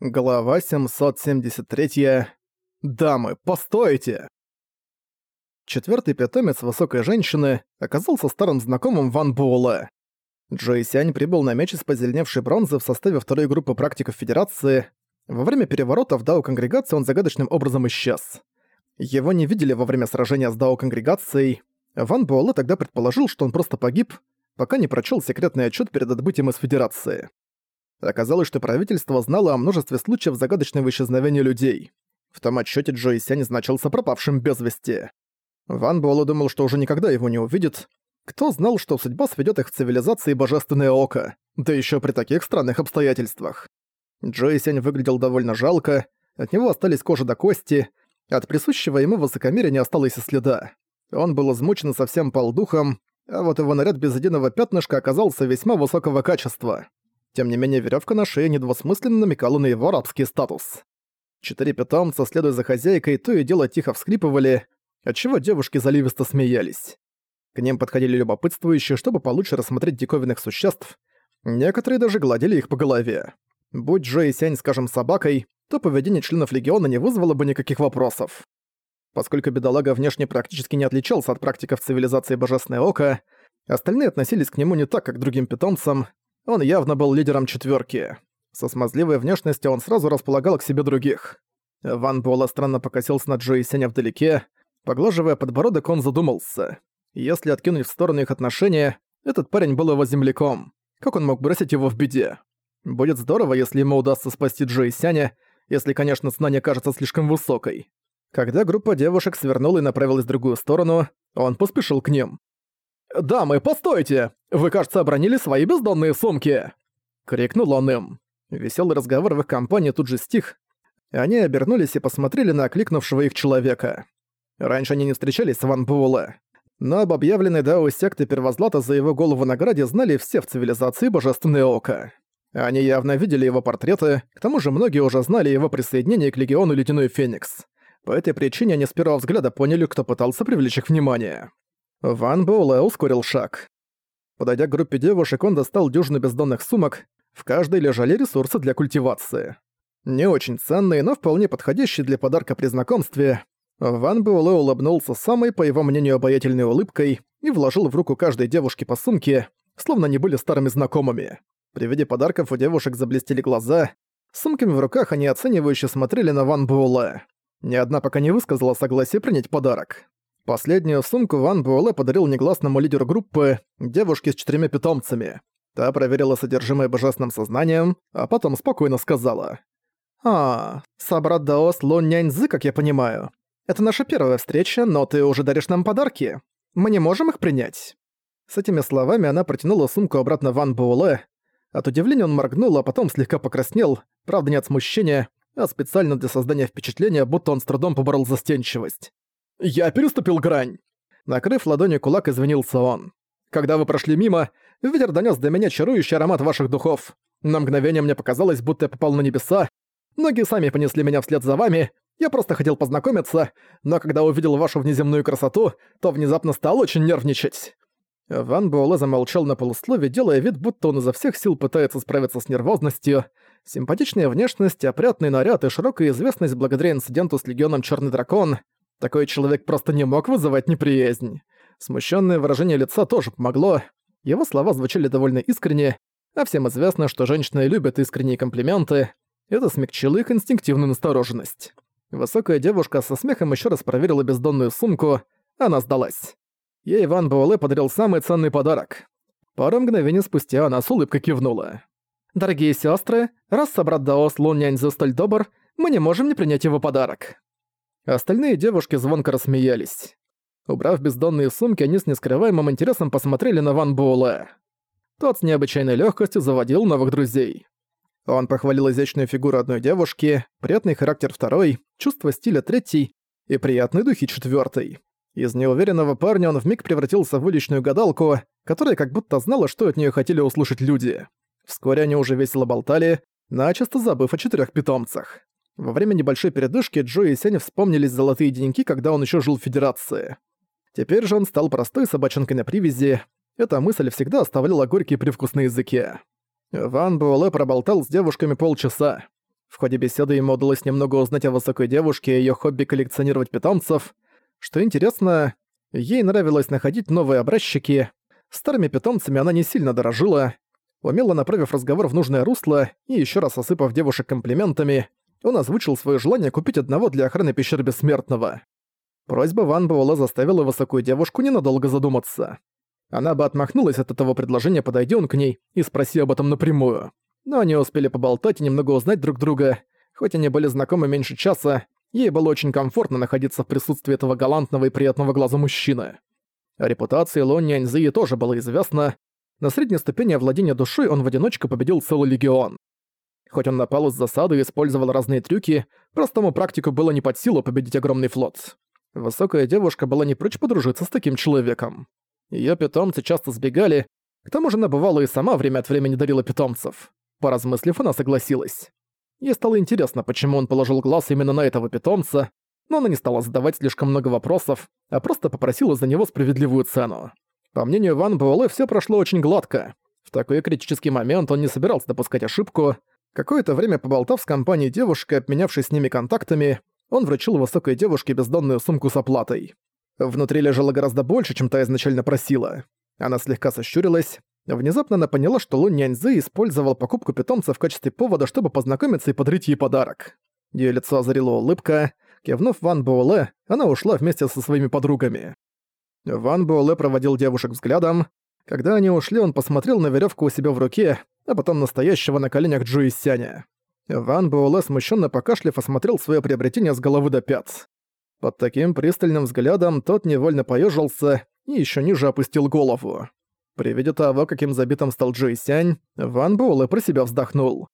Глава 773. Дамы, постойте! Четвертый питомец высокой женщины оказался старым знакомым Ван Буэлэ. Джои Сянь прибыл на меч из позеленевшей бронзы в составе второй группы практиков Федерации. Во время переворота в Дао-конгрегации он загадочным образом исчез. Его не видели во время сражения с Дао-конгрегацией. Ван Буэлэ тогда предположил, что он просто погиб, пока не прочел секретный отчет перед отбытием из Федерации. Оказалось, что правительство знало о множестве случаев загадочного исчезновения людей. В том отчете Джо Сянь значился пропавшим без вести. Ван Буэлло думал, что уже никогда его не увидит. Кто знал, что судьба сведет их в цивилизации Божественное Око, да еще при таких странных обстоятельствах. Джо Сянь выглядел довольно жалко, от него остались кожа до кости, от присущего ему высокомерия не осталось и следа. Он был измучен совсем полдухом, а вот его наряд без единого пятнышка оказался весьма высокого качества. Тем не менее, веревка на шее недвусмысленно намекала на его рабский статус. Четыре питомца, следуя за хозяйкой, то и дело тихо вскрипывали, отчего девушки заливисто смеялись. К ним подходили любопытствующие, чтобы получше рассмотреть диковинных существ. Некоторые даже гладили их по голове. Будь Джо и Сянь, скажем, собакой, то поведение членов Легиона не вызвало бы никаких вопросов. Поскольку бедолага внешне практически не отличался от практиков цивилизации Божественное Око, остальные относились к нему не так, как к другим питомцам, он явно был лидером четверки. Со смазливой внешностью он сразу располагал к себе других. Ван Буэлла странно покосился на Джо и Сеня вдалеке. Поглаживая подбородок, он задумался. Если откинуть в сторону их отношения, этот парень был его земляком. Как он мог бросить его в беде? Будет здорово, если ему удастся спасти Джо и Сяня, если, конечно, цена не кажется слишком высокой. Когда группа девушек свернула и направилась в другую сторону, он поспешил к ним. «Дамы, постойте! Вы, кажется, обронили свои бездонные сумки!» — крикнул он им. Веселый разговор в их компании тут же стих. Они обернулись и посмотрели на окликнувшего их человека. Раньше они не встречались с Ван Буэлэ. Но об объявленной Дао секты Первозлата за его голову награде знали все в цивилизации Божественное Око. Они явно видели его портреты, к тому же многие уже знали его присоединение к Легиону Ледяной Феникс. По этой причине они с первого взгляда поняли, кто пытался привлечь их внимание. Ван Боулэ ускорил шаг. Подойдя к группе девушек, он достал дюжину бездонных сумок, в каждой лежали ресурсы для культивации. Не очень ценные, но вполне подходящие для подарка при знакомстве. Ван Буэлэ улыбнулся самой, по его мнению, обаятельной улыбкой и вложил в руку каждой девушке по сумке, словно они были старыми знакомыми. При виде подарков у девушек заблестели глаза. сумками в руках они оценивающе смотрели на Ван Буэлэ. Ни одна пока не высказала согласие принять подарок. Последнюю сумку Ван Буэлэ подарил негласному лидеру группы, девушке с четырьмя питомцами. Та проверила содержимое божественным сознанием, а потом спокойно сказала. «А, собрат Даос Лун Няньзы, как я понимаю. Это наша первая встреча, но ты уже даришь нам подарки. Мы не можем их принять». С этими словами она протянула сумку обратно Ван Буэлэ. От удивления он моргнул, а потом слегка покраснел, правда не от смущения, а специально для создания впечатления, будто он с трудом поборол застенчивость. «Я переступил грань!» Накрыв ладонью кулак, извинился он. «Когда вы прошли мимо, ветер донёс до меня чарующий аромат ваших духов. На мгновение мне показалось, будто я попал на небеса. Ноги сами понесли меня вслед за вами. Я просто хотел познакомиться, но когда увидел вашу внеземную красоту, то внезапно стал очень нервничать». Ван Буэлэ замолчал на полуслове, делая вид, будто он изо всех сил пытается справиться с нервозностью. Симпатичная внешность, опрятный наряд и широкая известность благодаря инциденту с Легионом Чёрный Дракон такой человек просто не мог вызывать неприязнь. Смущенное выражение лица тоже помогло. Его слова звучали довольно искренне, а всем известно, что женщины любят искренние комплименты. Это смягчило их инстинктивную настороженность. Высокая девушка со смехом еще раз проверила бездонную сумку, она сдалась. Ей Иван Буэлэ подарил самый ценный подарок. Пару мгновений спустя она с улыбкой кивнула. «Дорогие сестры, раз собрат Даос Лун Няньзу столь добр, мы не можем не принять его подарок». Остальные девушки звонко рассмеялись. Убрав бездонные сумки, они с нескрываемым интересом посмотрели на Ван Буэлэ. Тот с необычайной легкостью заводил новых друзей. Он похвалил изящную фигуру одной девушки, приятный характер второй, чувство стиля третий и приятные духи четвертой. Из неуверенного парня он вмиг превратился в уличную гадалку, которая как будто знала, что от нее хотели услышать люди. Вскоре они уже весело болтали, начисто забыв о четырех питомцах. Во время небольшой передышки Джо и Сеня вспомнились золотые деньги, когда он еще жил в Федерации. Теперь же он стал простой собачонкой на привязи. Эта мысль всегда оставляла горький привкус на языке. Ван Буэлэ проболтал с девушками полчаса. В ходе беседы ему удалось немного узнать о высокой девушке и её хобби коллекционировать питомцев. Что интересно, ей нравилось находить новые образчики. Старыми питомцами она не сильно дорожила. Умело направив разговор в нужное русло и ещё раз осыпав девушек комплиментами, он озвучил своё желание купить одного для охраны пещеры Бессмертного. Просьба Ван Буэлэ заставила высокую девушку ненадолго задуматься. Она бы отмахнулась от этого предложения, подойди он к ней и спроси об этом напрямую. Но они успели поболтать и немного узнать друг друга. Хоть они были знакомы меньше часа, ей было очень комфортно находиться в присутствии этого галантного и приятного глаза мужчины. О репутации Лон Няньзии тоже было известно. На средней ступени владения душой он в одиночку победил целый легион. Хоть он напал из засады и использовал разные трюки, простому практику было не под силу победить огромный флот. Высокая девушка была не прочь подружиться с таким человеком. Её питомцы часто сбегали, к тому же она бывала и сама время от времени дарила питомцев. Поразмыслив, она согласилась. Ей стало интересно, почему он положил глаз именно на этого питомца, но она не стала задавать слишком много вопросов, а просто попросила за него справедливую цену. По мнению Ван Буэлэ, всё прошло очень гладко. В такой критический момент он не собирался допускать ошибку. Какое-то время поболтав с компанией девушки, обменявшись с ними контактами, он вручил высокой девушке бездонную сумку с оплатой. Внутри лежало гораздо больше, чем та изначально просила. Она слегка сощурилась. Внезапно она поняла, что Лун Няньзы использовал покупку питомца в качестве повода, чтобы познакомиться и подарить ей подарок. Её лицо озарила улыбка. Кивнув Ван Буэлэ, она ушла вместе со своими подругами. Ван Буэлэ проводил девушек взглядом. Когда они ушли, он посмотрел на веревку у себя в руке, а потом настоящего на коленях Джуи Сяня. Ван Буэлэ смущенно покашлив осмотрел свое приобретение с головы до пят. Под таким пристальным взглядом тот невольно поежился и еще ниже опустил голову. При виде того, каким забитым стал Джей Сянь, Ван Буэлэ про себя вздохнул.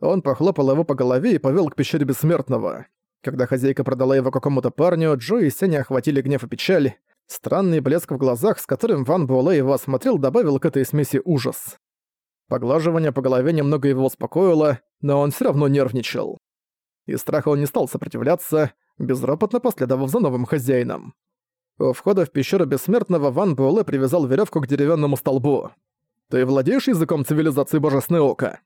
Он похлопал его по голове и повел к пещере Бессмертного. Когда хозяйка продала его какому-то парню, Джо и Сяня охватили гнев и печаль. Странный блеск в глазах, с которым Ван Буэлэ его осмотрел, добавил к этой смеси ужас. Поглаживание по голове немного его успокоило, но он все равно нервничал. Из страха он не стал сопротивляться, безропотно последовав за новым хозяином. У входа в пещеру Бессмертного Ван Буэлэ привязал веревку к деревянному столбу. «Ты владеешь языком цивилизации Божественное Око?»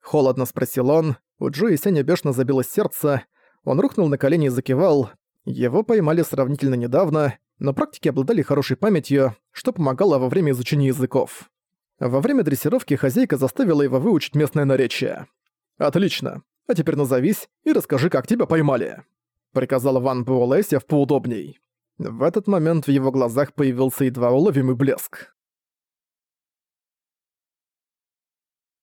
Холодно спросил он. У Джо и Сеня бешено забилось сердце. Он рухнул на колени и закивал. Его поймали сравнительно недавно, но практики обладали хорошей памятью, что помогало во время изучения языков. Во время дрессировки хозяйка заставила его выучить местное наречие. «Отлично. А теперь назовись и расскажи, как тебя поймали» приказал Ван Буэлэ, сев поудобней. В этот момент в его глазах появился едва уловимый блеск.